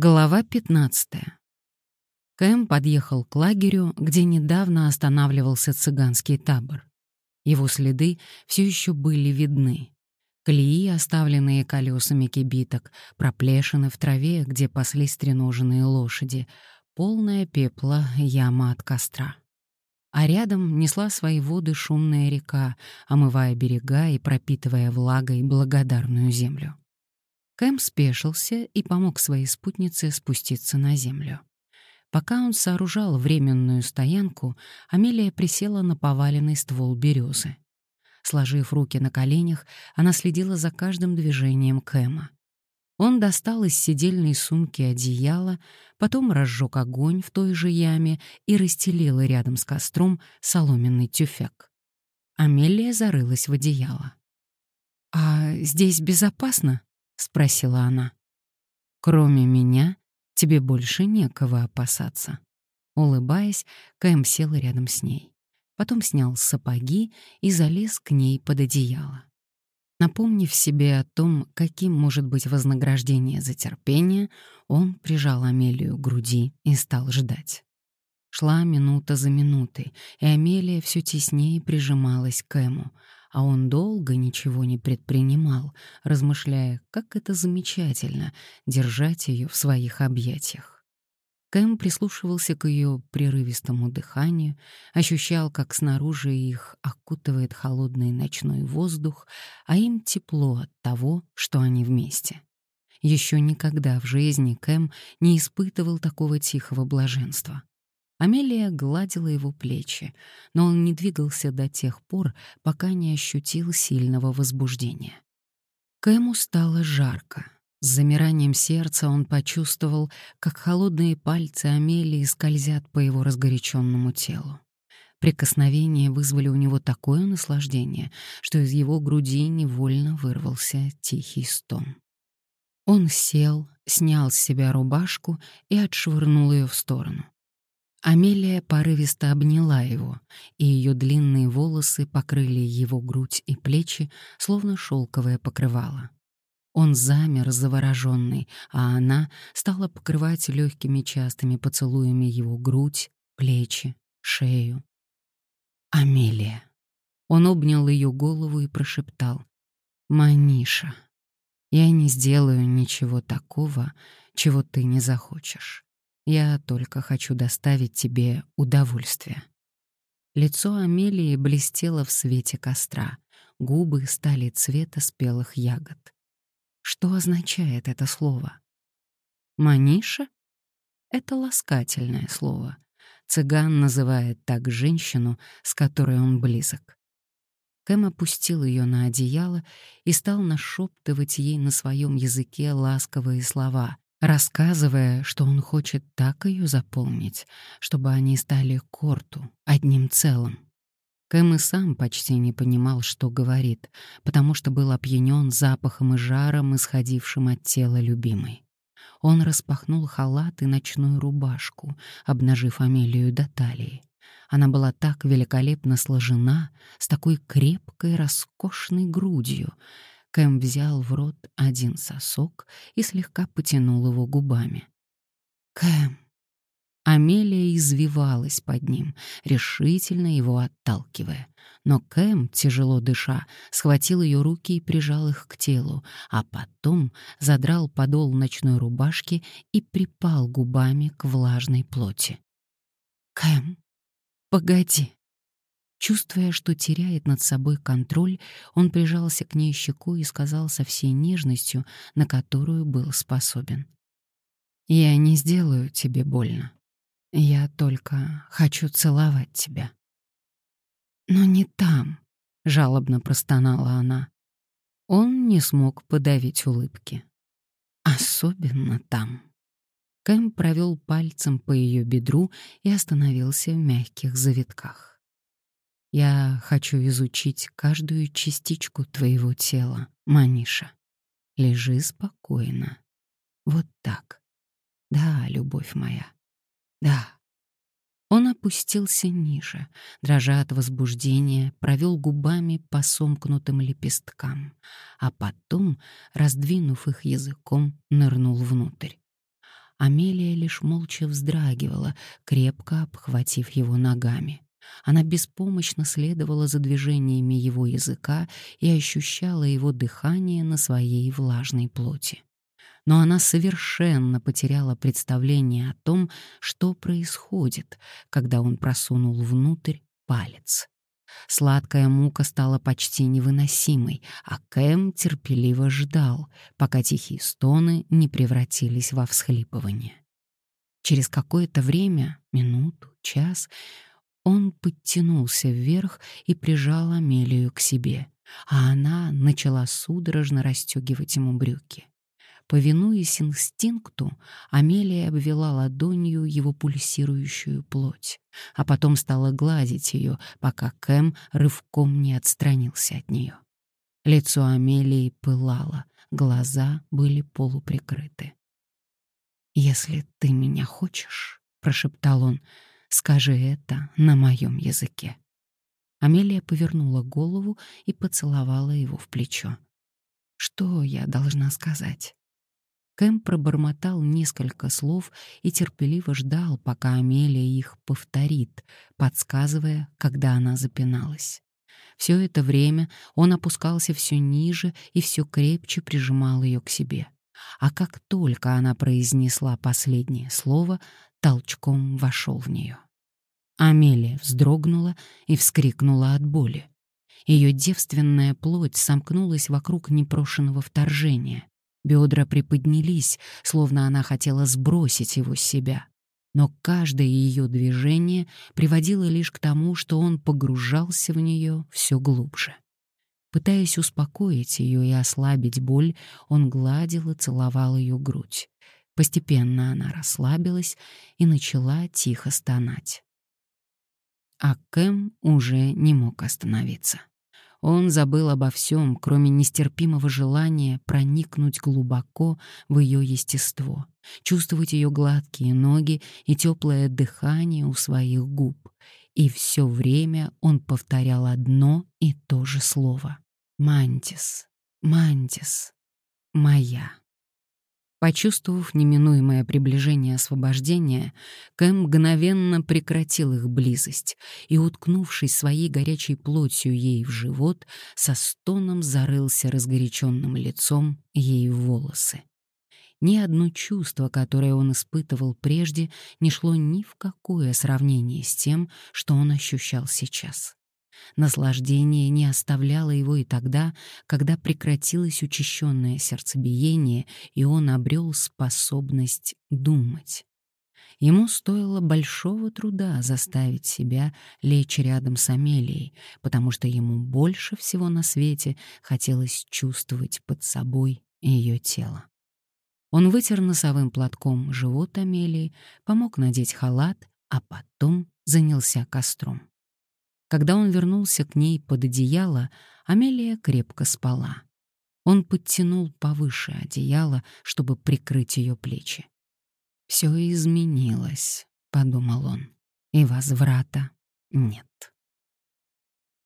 Глава 15. Кэм подъехал к лагерю, где недавно останавливался цыганский табор. Его следы все еще были видны. Колеи, оставленные колесами кибиток, проплешины в траве, где паслись треноженные лошади, полная пепла яма от костра. А рядом несла свои воды шумная река, омывая берега и пропитывая влагой благодарную землю. Кэм спешился и помог своей спутнице спуститься на землю. Пока он сооружал временную стоянку, Амелия присела на поваленный ствол березы. Сложив руки на коленях, она следила за каждым движением Кэма. Он достал из сидельной сумки одеяло, потом разжег огонь в той же яме и расстелил рядом с костром соломенный тюфяк. Амелия зарылась в одеяло. «А здесь безопасно?» — спросила она. «Кроме меня, тебе больше некого опасаться». Улыбаясь, Кэм сел рядом с ней. Потом снял сапоги и залез к ней под одеяло. Напомнив себе о том, каким может быть вознаграждение за терпение, он прижал Амелию к груди и стал ждать. Шла минута за минутой, и Амелия все теснее прижималась к Эму, а он долго ничего не предпринимал, размышляя, как это замечательно держать ее в своих объятиях. Кэм прислушивался к ее прерывистому дыханию, ощущал, как снаружи их окутывает холодный ночной воздух, а им тепло от того, что они вместе. Еще никогда в жизни Кэм не испытывал такого тихого блаженства. Амелия гладила его плечи, но он не двигался до тех пор, пока не ощутил сильного возбуждения. Кэму стало жарко. С замиранием сердца он почувствовал, как холодные пальцы Амелии скользят по его разгоряченному телу. Прикосновения вызвали у него такое наслаждение, что из его груди невольно вырвался тихий стон. Он сел, снял с себя рубашку и отшвырнул ее в сторону. Амелия порывисто обняла его, и ее длинные волосы покрыли его грудь и плечи, словно шелковое покрывало. Он замер завороженный, а она стала покрывать легкими частыми поцелуями его грудь, плечи, шею. «Амелия». Он обнял ее голову и прошептал. «Маниша, я не сделаю ничего такого, чего ты не захочешь. Я только хочу доставить тебе удовольствие». Лицо Амелии блестело в свете костра, губы стали цвета спелых ягод. Что означает это слово? Маниша? Это ласкательное слово. Цыган называет так женщину, с которой он близок. Кэм опустил ее на одеяло и стал нашептывать ей на своем языке ласковые слова, рассказывая, что он хочет так ее заполнить, чтобы они стали корту, одним целым. Кэм и сам почти не понимал, что говорит, потому что был опьянен запахом и жаром, исходившим от тела любимой. Он распахнул халат и ночную рубашку, обнажив Амелию до талии. Она была так великолепно сложена, с такой крепкой, роскошной грудью, Кэм взял в рот один сосок и слегка потянул его губами. «Кэм!» Амелия извивалась под ним, решительно его отталкивая. Но Кэм, тяжело дыша, схватил ее руки и прижал их к телу, а потом задрал подол ночной рубашки и припал губами к влажной плоти. «Кэм, погоди!» Чувствуя, что теряет над собой контроль, он прижался к ней щекой и сказал со всей нежностью, на которую был способен. «Я не сделаю тебе больно. Я только хочу целовать тебя». «Но не там», — жалобно простонала она. Он не смог подавить улыбки. «Особенно там». Кэм провел пальцем по ее бедру и остановился в мягких завитках. Я хочу изучить каждую частичку твоего тела, Маниша. Лежи спокойно. Вот так. Да, любовь моя. Да. Он опустился ниже, дрожа от возбуждения, провел губами по сомкнутым лепесткам, а потом, раздвинув их языком, нырнул внутрь. Амелия лишь молча вздрагивала, крепко обхватив его ногами. Она беспомощно следовала за движениями его языка и ощущала его дыхание на своей влажной плоти. Но она совершенно потеряла представление о том, что происходит, когда он просунул внутрь палец. Сладкая мука стала почти невыносимой, а Кэм терпеливо ждал, пока тихие стоны не превратились во всхлипывание. Через какое-то время, минуту, час, он подтянулся вверх и прижал Амелию к себе, а она начала судорожно расстегивать ему брюки. Повинуясь инстинкту, Амелия обвела ладонью его пульсирующую плоть, а потом стала гладить ее, пока Кэм рывком не отстранился от нее. Лицо Амелии пылало, глаза были полуприкрыты. «Если ты меня хочешь», — прошептал он, — «скажи это на моем языке». Амелия повернула голову и поцеловала его в плечо. «Что я должна сказать?» Кэм пробормотал несколько слов и терпеливо ждал, пока Амелия их повторит, подсказывая, когда она запиналась. Все это время он опускался все ниже и все крепче прижимал ее к себе. А как только она произнесла последнее слово, толчком вошел в нее. Амелия вздрогнула и вскрикнула от боли. Ее девственная плоть сомкнулась вокруг непрошенного вторжения. Бедра приподнялись, словно она хотела сбросить его с себя. Но каждое ее движение приводило лишь к тому, что он погружался в нее все глубже. Пытаясь успокоить ее и ослабить боль, он гладил и целовал ее грудь. Постепенно она расслабилась и начала тихо стонать. А Кэм уже не мог остановиться. Он забыл обо всем, кроме нестерпимого желания проникнуть глубоко в ее естество, чувствовать ее гладкие ноги и теплое дыхание у своих губ. И все время он повторял одно и то же слово. «Мантис, мантис, моя». Почувствовав неминуемое приближение освобождения, Кэм мгновенно прекратил их близость и, уткнувшись своей горячей плотью ей в живот, со стоном зарылся разгоряченным лицом ей в волосы. Ни одно чувство, которое он испытывал прежде, не шло ни в какое сравнение с тем, что он ощущал сейчас. Наслаждение не оставляло его и тогда, когда прекратилось учащенное сердцебиение, и он обрел способность думать. Ему стоило большого труда заставить себя лечь рядом с Амелией, потому что ему больше всего на свете хотелось чувствовать под собой ее тело. Он вытер носовым платком живот Амелии, помог надеть халат, а потом занялся костром. Когда он вернулся к ней под одеяло, Амелия крепко спала. Он подтянул повыше одеяло, чтобы прикрыть ее плечи. «Все изменилось», — подумал он, — «и возврата нет».